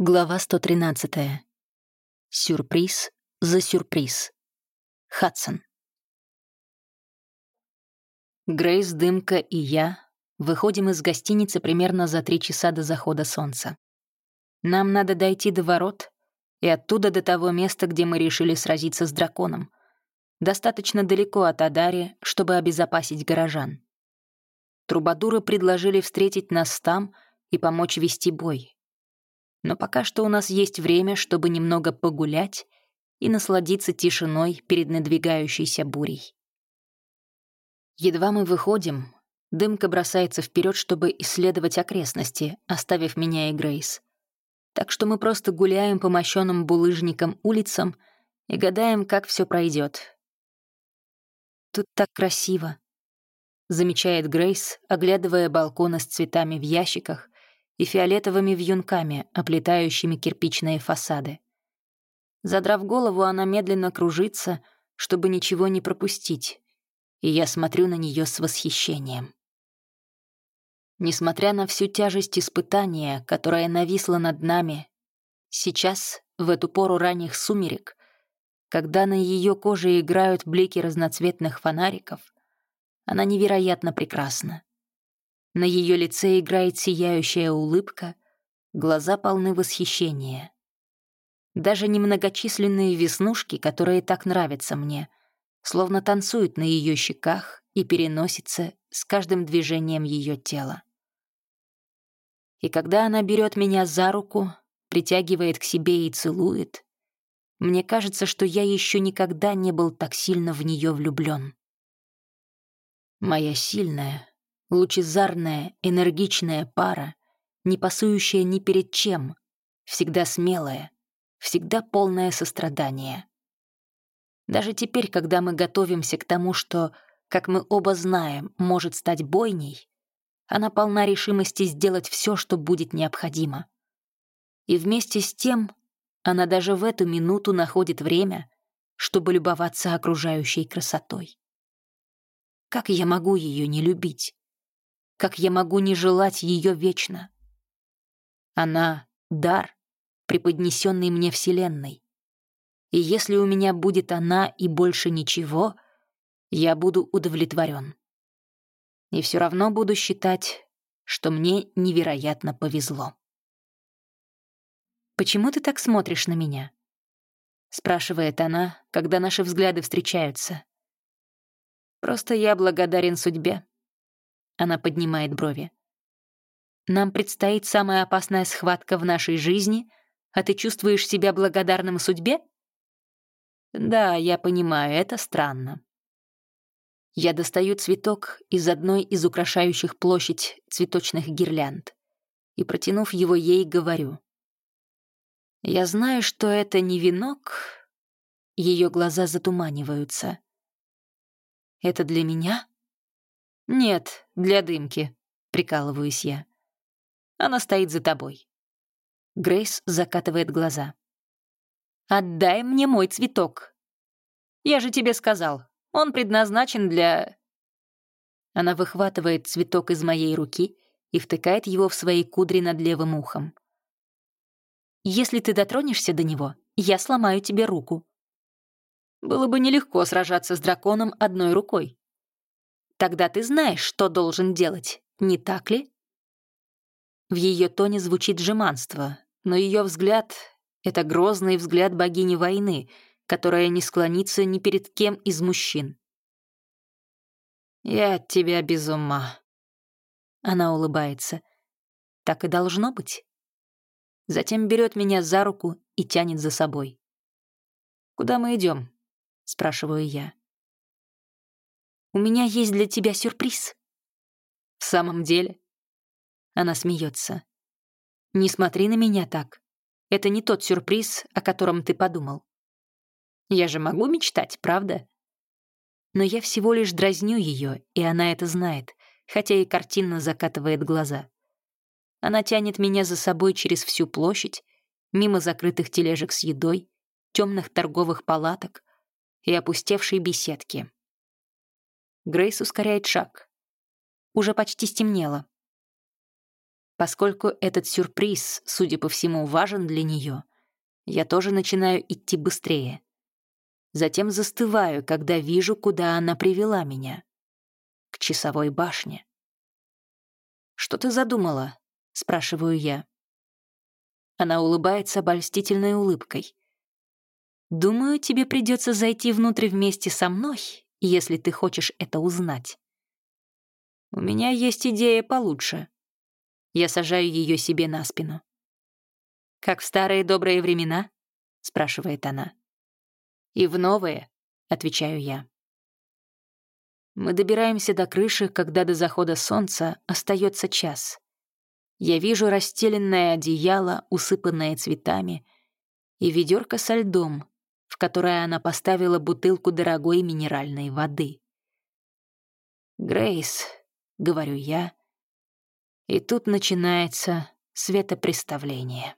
Глава 113. Сюрприз за сюрприз. Хадсон. Грейс, Дымка и я выходим из гостиницы примерно за три часа до захода солнца. Нам надо дойти до ворот и оттуда до того места, где мы решили сразиться с драконом. Достаточно далеко от Адари, чтобы обезопасить горожан. Трубадуры предложили встретить нас там и помочь вести бой, но пока что у нас есть время, чтобы немного погулять и насладиться тишиной перед надвигающейся бурей. Едва мы выходим, дымка бросается вперед, чтобы исследовать окрестности, оставив меня и Грейс. Так что мы просто гуляем по мощенным булыжникам улицам и гадаем, как все пройдет. «Тут так красиво», — замечает Грейс, оглядывая балконы с цветами в ящиках и фиолетовыми вьюнками, оплетающими кирпичные фасады. Задрав голову, она медленно кружится, чтобы ничего не пропустить, и я смотрю на нее с восхищением. Несмотря на всю тяжесть испытания, которое нависло над нами, сейчас, в эту пору ранних сумерек, когда на ее коже играют блики разноцветных фонариков, она невероятно прекрасна. На ее лице играет сияющая улыбка, глаза полны восхищения. Даже немногочисленные веснушки, которые так нравятся мне, словно танцуют на ее щеках и переносятся с каждым движением ее тела. И когда она берет меня за руку, притягивает к себе и целует, мне кажется, что я еще никогда не был так сильно в нее влюблен. Моя сильная, Лучезарная, энергичная пара, не пасующая ни перед чем, всегда смелая, всегда полная сострадания. Даже теперь, когда мы готовимся к тому, что, как мы оба знаем, может стать бойней, она полна решимости сделать все, что будет необходимо. И вместе с тем она даже в эту минуту находит время, чтобы любоваться окружающей красотой. Как я могу ее не любить? Как я могу не желать ее вечно? Она — дар, преподнесенный мне Вселенной. И если у меня будет она и больше ничего, я буду удовлетворен. И все равно буду считать, что мне невероятно повезло. «Почему ты так смотришь на меня?» — спрашивает она, когда наши взгляды встречаются. «Просто я благодарен судьбе», она поднимает брови. «Нам предстоит самая опасная схватка в нашей жизни, а ты чувствуешь себя благодарным судьбе?» «Да, я понимаю, это странно». Я достаю цветок из одной из украшающих площадь цветочных гирлянд и, протянув его ей, говорю. «Я знаю, что это не венок...» Ее глаза затуманиваются. «Это для меня?» «Нет, для дымки», — прикалываюсь я. «Она стоит за тобой». Грейс закатывает глаза. «Отдай мне мой цветок». «Я же тебе сказал, он предназначен для...» Она выхватывает цветок из моей руки и втыкает его в свои кудри над левым ухом. «Если ты дотронешься до него, я сломаю тебе руку». Было бы нелегко сражаться с драконом одной рукой. Тогда ты знаешь, что должен делать, не так ли?» В ее тоне звучит жеманство, но ее взгляд — это грозный взгляд богини войны, которая не склонится ни перед кем из мужчин. «Я от тебя без ума». Она улыбается. «Так и должно быть». Затем берет меня за руку и тянет за собой. «Куда мы идем? спрашиваю я. У меня есть для тебя сюрприз». «В самом деле?» Она смеется. «Не смотри на меня так. Это не тот сюрприз, о котором ты подумал. Я же могу мечтать, правда?» Но я всего лишь дразню ее, и она это знает, хотя и картинно закатывает глаза. Она тянет меня за собой через всю площадь, мимо закрытых тележек с едой, темных торговых палаток и опустевшей беседки. Грейс ускоряет шаг. Уже почти стемнело. Поскольку этот сюрприз, судя по всему, важен для нее, я тоже начинаю идти быстрее. Затем застываю, когда вижу, куда она привела меня. К часовой башне. «Что ты задумала?» — спрашиваю я. Она улыбается обольстительной улыбкой. «Думаю, тебе придется зайти внутрь вместе со мной, если ты хочешь это узнать». «У меня есть идея получше», я сажаю ее себе на спину. «Как в старые добрые времена?» — спрашивает она. «И в новые», — отвечаю я. Мы добираемся до крыши, когда до захода солнца остается час. Я вижу расстеленное одеяло, усыпанное цветами, и ведерко со льдом, в которое она поставила бутылку дорогой минеральной воды. «Грейс», — говорю я, и тут начинается светопреставление.